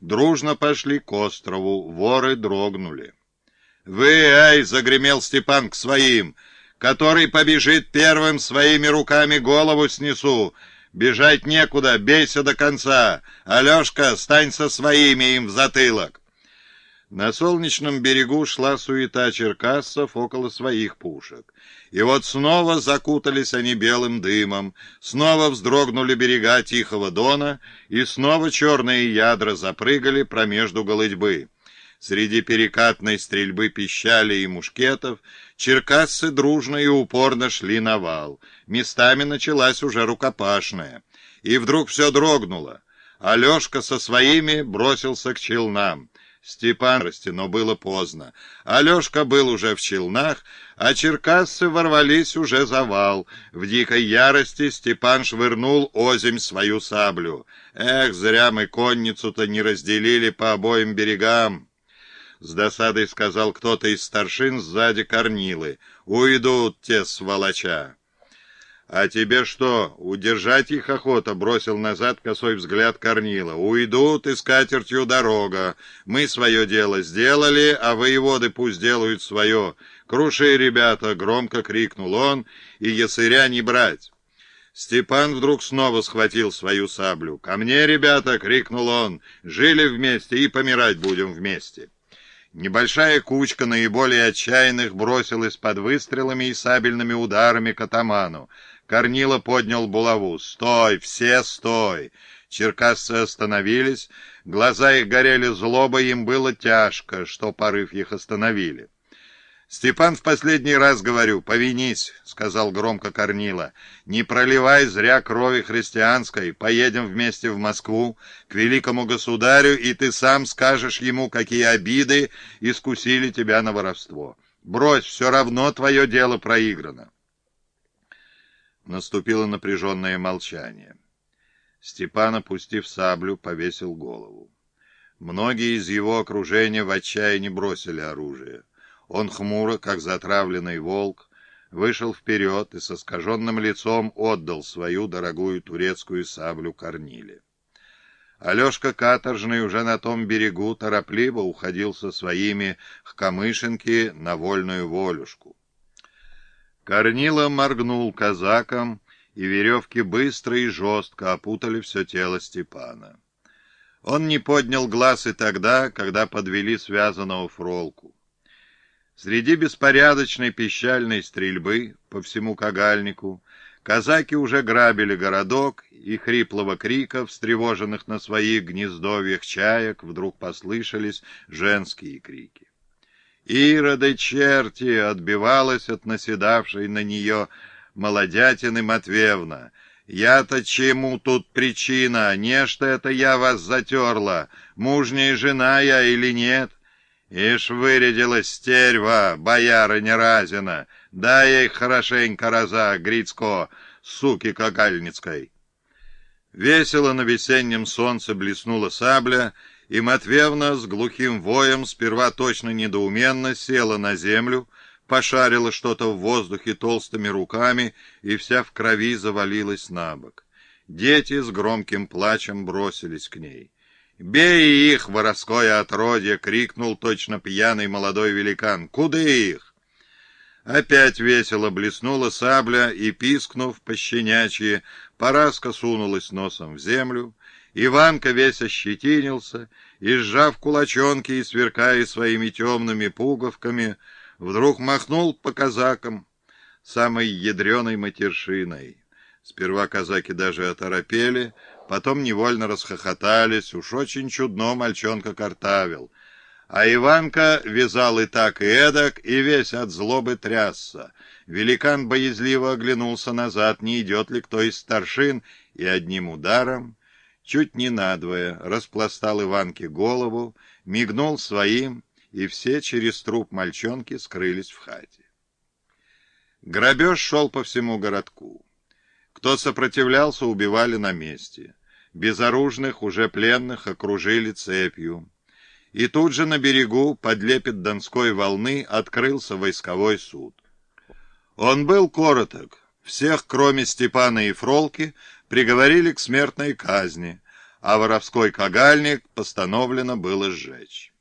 дружно пошли к острову, воры дрогнули. «Вы, ай!» — загремел Степан к своим. «Который побежит первым, своими руками голову снесу. Бежать некуда, бейся до конца. Алешка, стань со своими им в затылок». На солнечном берегу шла суета черкассов около своих пушек. И вот снова закутались они белым дымом, снова вздрогнули берега Тихого Дона, и снова черные ядра запрыгали промежду голытьбы. Среди перекатной стрельбы пищали и мушкетов черкассы дружно и упорно шли на вал. Местами началась уже рукопашная. И вдруг все дрогнуло. Алешка со своими бросился к челнам. Степан расти, но было поздно. Алешка был уже в челнах, а черкассы ворвались уже за вал. В дикой ярости Степан швырнул озимь свою саблю. Эх, зря мы конницу-то не разделили по обоим берегам. С досадой сказал кто-то из старшин сзади Корнилы. «Уйдут те сволоча!» «А тебе что, удержать их охота?» — бросил назад косой взгляд Корнила. «Уйдут, и с дорога. Мы свое дело сделали, а воеводы пусть делают свое. Круши, ребята!» — громко крикнул он, и ясыря не брать. Степан вдруг снова схватил свою саблю. «Ко мне, ребята!» — крикнул он. «Жили вместе и помирать будем вместе!» Небольшая кучка наиболее отчаянных бросилась под выстрелами и сабельными ударами к атаману. Корнила поднял булаву. «Стой! Все стой!» Черкасцы остановились. Глаза их горели злобой, им было тяжко, что порыв их остановили. «Степан, в последний раз говорю, повинись», — сказал громко Корнила. «Не проливай зря крови христианской, поедем вместе в Москву, к великому государю, и ты сам скажешь ему, какие обиды искусили тебя на воровство. Брось, все равно твое дело проиграно». Наступило напряженное молчание. Степан, опустив саблю, повесил голову. Многие из его окружения в отчаянии бросили оружие. Он хмуро, как затравленный волк, вышел вперед и со скаженным лицом отдал свою дорогую турецкую саблю Корниле. Алешка Каторжный уже на том берегу торопливо уходил со своими к на вольную волюшку. Корнила моргнул казаком, и веревки быстро и жестко опутали все тело Степана. Он не поднял глаз и тогда, когда подвели связанного фролку. Среди беспорядочной пищальной стрельбы по всему Кагальнику казаки уже грабили городок, и хриплого крика, встревоженных на своих гнездовьях чаек, вдруг послышались женские крики. Ироды черти отбивалась от наседавшей на нее молодятины Матвеевна. «Я-то чему тут причина? Нечто это я вас затерла. Мужняя жена я или нет?» «Ишь вырядилась стерва, бояра неразина. Дай ей хорошенько раза, Грицко, суки кагальницкой!» Весело на весеннем солнце блеснула сабля, и Матвеевна с глухим воем сперва точно недоуменно села на землю, пошарила что-то в воздухе толстыми руками и вся в крови завалилась на бок. Дети с громким плачем бросились к ней. «Бей их, воровское отродье!» — крикнул точно пьяный молодой великан. «Куды их?» Опять весело блеснула сабля, и, пискнув пощенячьи, Параска сунулась носом в землю, Иванка весь ощетинился и, сжав кулачонки и сверкая своими темными пуговками, вдруг махнул по казакам самой ядреной матершиной. Сперва казаки даже оторопели, потом невольно расхохотались, уж очень чудно мальчонка картавил. А Иванка вязал и так, и эдак, и весь от злобы трясся. Великан боязливо оглянулся назад, не идет ли кто из старшин, и одним ударом чуть не надвое, распластал Иванке голову, мигнул своим, и все через труп мальчонки скрылись в хате. Грабеж шел по всему городку. Кто сопротивлялся, убивали на месте. Безоружных, уже пленных, окружили цепью. И тут же на берегу, под лепет Донской волны, открылся войсковой суд. Он был короток. Всех, кроме Степана и Фролки, приговорили к смертной казни, а воровской кагальник постановлено было сжечь.